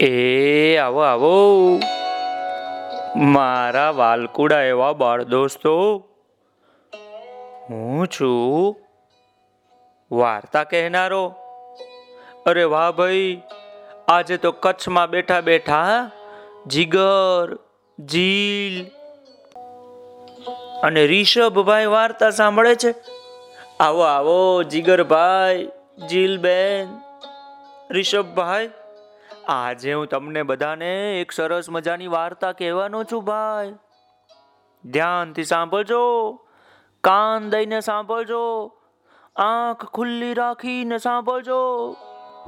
એ આવો આવો. મારા વાલકુડા એવા બાળ દોસ્તો. હું છું વાર્તા કહેનારો. અરે વાહ ભાઈ, આજે તો કચ્છમાં બેઠા બેઠા જીગર, જીલ અને રિષભભાઈ વાર્તા સાંભળે છે. આવો આવો, જીગરભાઈ, જીલબેન, રિષભભાઈ. આજે હું તમને બધાને એક સરસ મજાની વાર્તા કહેવાનો છું ભાઈ. ધ્યાનથી સાંભળજો. કાન દઈને સાંભળજો. આંખ ખુલ્લી રાખીને સાંભળજો.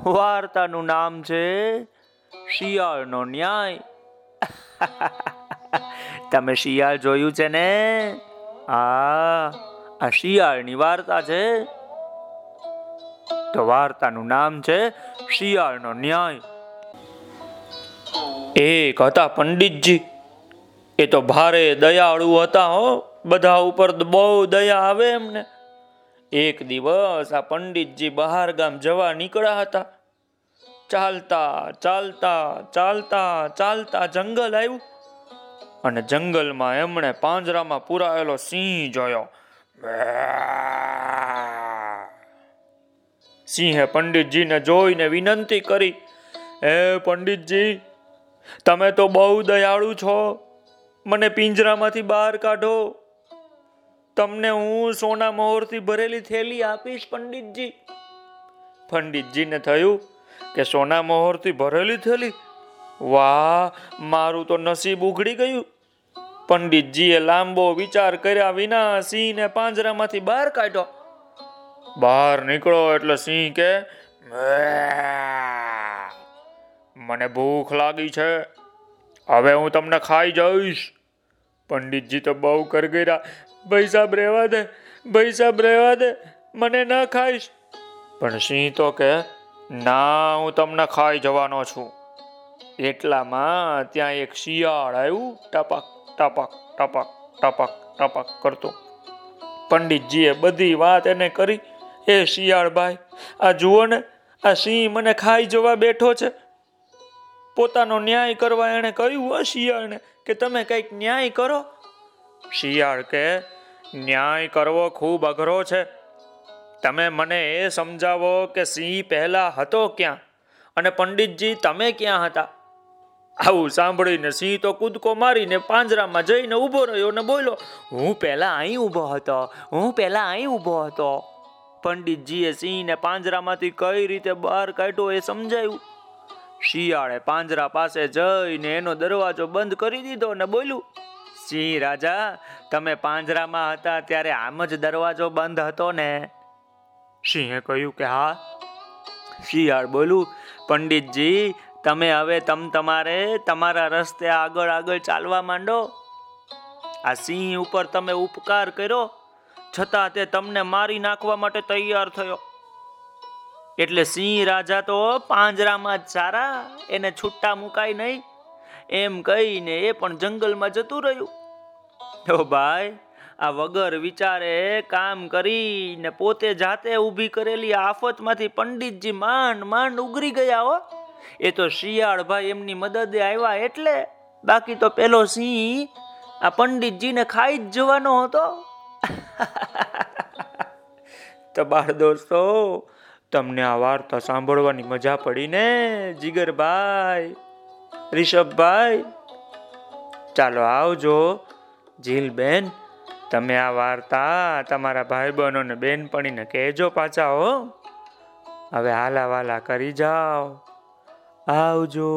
વાર્તાનું નામ છે શિયાળનો ન્યાય. તમે શિયાળ જોયું છે ને? આ આ શિયાળની વાર્તા છે. તો વાર્તાનું નામ છે શિયાળનો ન્યાય. એક હતા પંડિતજી, એ તો ભારે દયાળુ હતા હો, બધા ઉપર બહુ દયા આવે એમને. એક દિવસ આ પંડિતજી બહાર ગામ જવા નીકળ્યા હતા. ચાલતા ચાલતા ચાલતા ચાલતા જંગલ આવ્યું અને જંગલમાં એમણે પાંજરામાં પુરાયેલો સિંહ જોયો. સિંહે પંડિતજીને જોઈને વિનંતી કરી, હે પંડિતજી તમે તો બહુ દયાળુ છો. મને પિંજરામાંથી બહાર કાઢો. તમને હું સોના મોહરથી ભરેલી થેલી આપીશ, પંડિતજી. પંડિતજીને થયું કે સોના મોહરથી ભરેલી થેલી? વાહ, મારું તો નસીબ ઉઘડી ગયું. પંડિતજીએ લાંબો વિચાર કર્યા વિના સિંહને પાંજરામાંથી બહાર કાઢ્યો. બહાર નીકળો એટલે સિંહ કે મને ભૂખ લાગી છે. હવે હું તમને ખાઈ જઈશ. પંડિતજી તો બહુ કર ગયા ભાઈ સાહેબ, રહેવા દે. ભાઈ સાહેબ, રહેવા દે. મને ન ખાઈશ. પણ સિંહ તો કે ના, હું તમને ખાઈ જવાનો છું. એટલામાં ત્યાં એક શિયાળ આવ્યું, ટપક ટપક ટપક ટપક ટપક કરતો. પંડિતજીએ બધી વાત એને કરી. એ શિયાળભાઈ આ જુઓ ને, આ સિંહ મને ખાઈ જવા બેઠો છે. પોતાનો ન્યાય કરવા એણે કહ્યું શિયાળને, કે તમે કંઈક ન્યાય કરો? શિયાળ કે, ન્યાય કરવો ખૂબ અઘરો છે. તમે મને એ સમજાવો કે સિંહ પહેલા હતો ક્યાં અને પંડિતજી તમે ક્યાં હતા? આવું સાંભળીને સિંહ તો કૂદકો મારીને પાંજરામાં જઈને ઊભો રહ્યો ને બોલો હું પહેલા અહીં ઊભો હતો, હું પહેલા અહીં ઊભો હતો. પંડિતજીએ સિંહને પાંજરામાંથી કઈ રીતે બહાર કાઢ્યો એ સમજાયું. શિયાળે પાંજરા પાસે જઈને એનો દરવાજો બંધ કરી દીધો ને બોલ્યું સિંહ રાજા, તમે પાંજરામાં હતા ત્યારે આમ જ દરવાજો બંધ હતો ને? સિંહે કહ્યું કે, હા. શિયાળ બોલું પંડિતજી, તમે હવે તમ તમારે તમારા રસ્તે આગળ આગળ ચાલવા માંડો. આ સિંહ ઉપર તમે ઉપકાર કર્યો, છતાં તે તમને મારી નાખવા માટે તૈયાર થયો. એટલે સિંહ રાજા તો પાંજરામાં જ સારા, એને છૂટા મુકાય નહીં. એમ કહીને એ પણ જંગલમાં જતું રહ્યું. તો ભાઈ, આ વગર વિચારે કામ કરીને પોતે જાતે ઊભી કરેલી આફતમાંથી પંડિતજી માંડ માંડ ઉગરી ગયા હો. એ તો શિયાળ ભાઈ એમની મદદે આવ્યા એટલે બાકી તો પેલો સિંહ આ પંડિતજીને ખાઈ જ જવાનો હતો. તો બાળ દોસ્તો તમને આ વાર્તા સાંભળવાની મજા પડી ને, જીગરભાઈ, રિષભભાઈ? ચાલો આવજો. જીલબેન, તમે આ વાર્તા તમારા ભાઈ બહેનો ને બેનપણીને કહેજો પાછા, હો. હવે હાલા વાલા કરી જાઓ. આવજો.